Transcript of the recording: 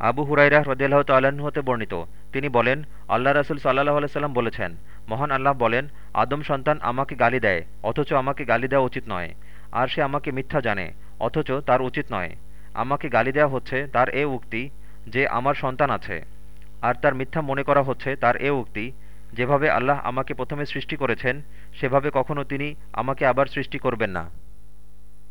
আবু হুরাইরা হ্রদেলাহ তাল্লাহ্ন হতে বর্ণিত। তিনি বলেন, আল্লাহ রাসুল সাল্লাহ আলাইসাল্লাম বলেছেন, মহান আল্লাহ বলেন, আদম সন্তান আমাকে গালি দেয়, অথচ আমাকে গালি দেওয়া উচিত নয়। আর সে আমাকে মিথ্যা জানে, অথচ তার উচিত নয়। আমাকে গালি দেওয়া হচ্ছে তার এ উক্তি, যে আমার সন্তান আছে। আর তার মিথ্যা মনে করা হচ্ছে তার এ উক্তি, যেভাবে আল্লাহ আমাকে প্রথমে সৃষ্টি করেছেন, সেভাবে কখনো তিনি আমাকে আবার সৃষ্টি করবেন না।